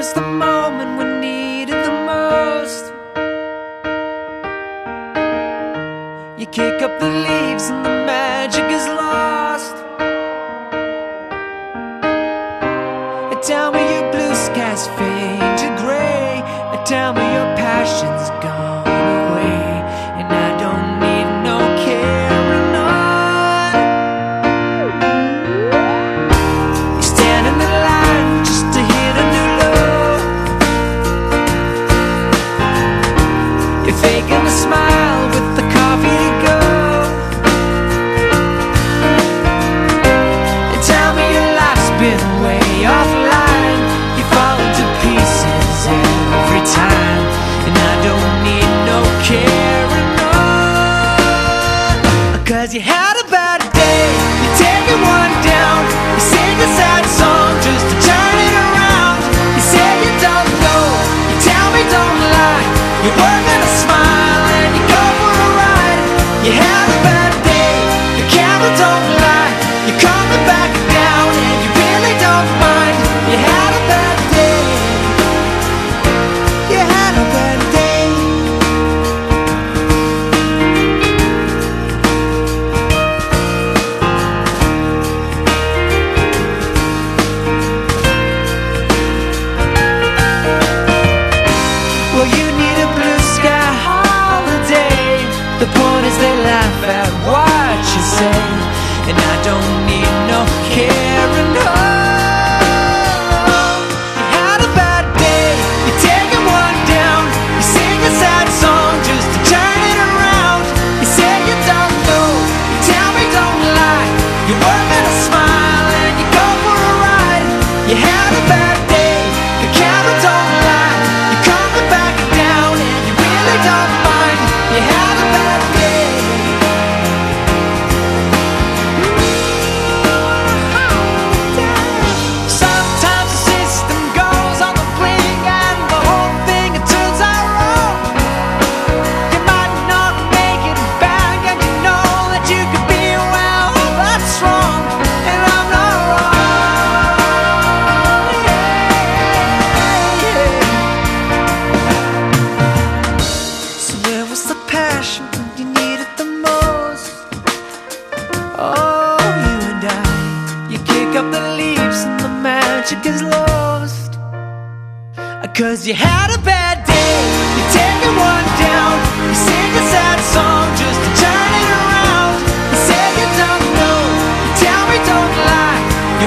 was the moment we needed the most. You kick up the leaves and the magic is lost. A me where your blue skies fade to gray, Tell me your passion's gone. Cause you had a bad friendship gets lost. Cause you had a bad day, you take it one down, you sing a sad song just to turn it around. You say you don't know, you tell me don't lie, you